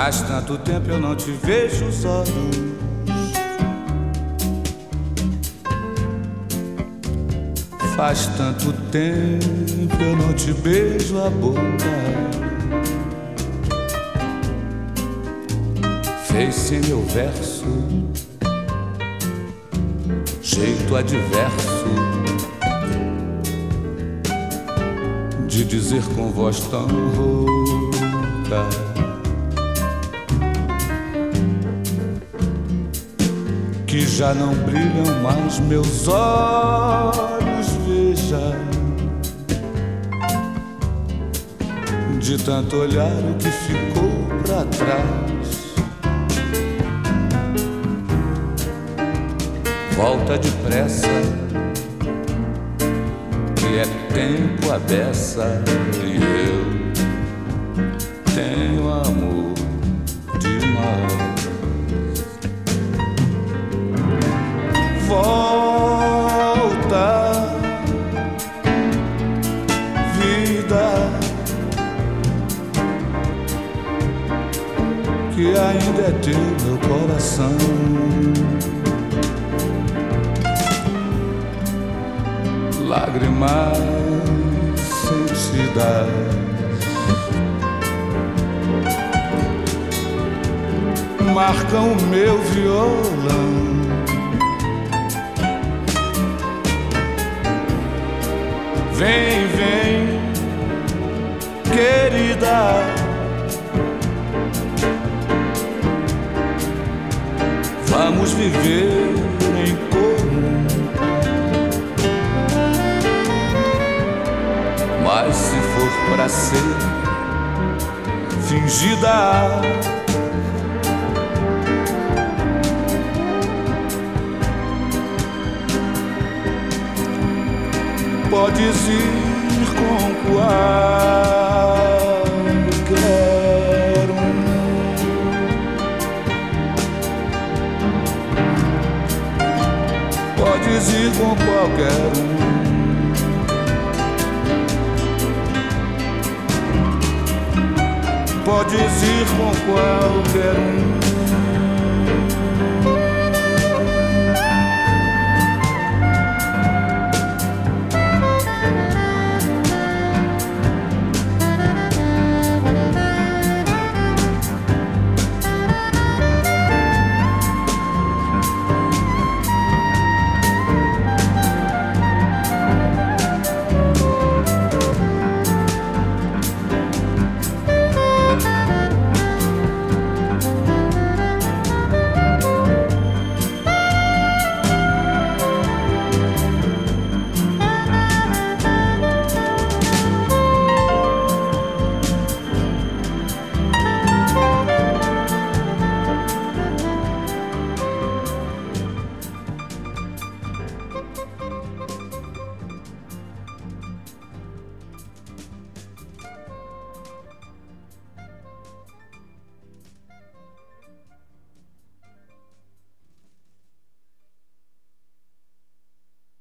Faz tanto tempo eu não te vejo os olhos. Faz tanto tempo eu não te beijo a boca. Fez-se meu verso, jeito adverso de dizer com voz tão rouca. Que já não brilham mais meus olhos, veja. De tanto olhar o que ficou para trás. Volta depressa, que é tempo a beça e eu tenho amor volta, vida, que ainda é teu meu coração. Lágrimas sentidas. Marcam o meu violão Vem, vem, querida. Vamos viver em comum. Mas se for para ser fingida. Podes ir com qualquer um. Podes ir com qualquer um. Podes ir com qualquer um.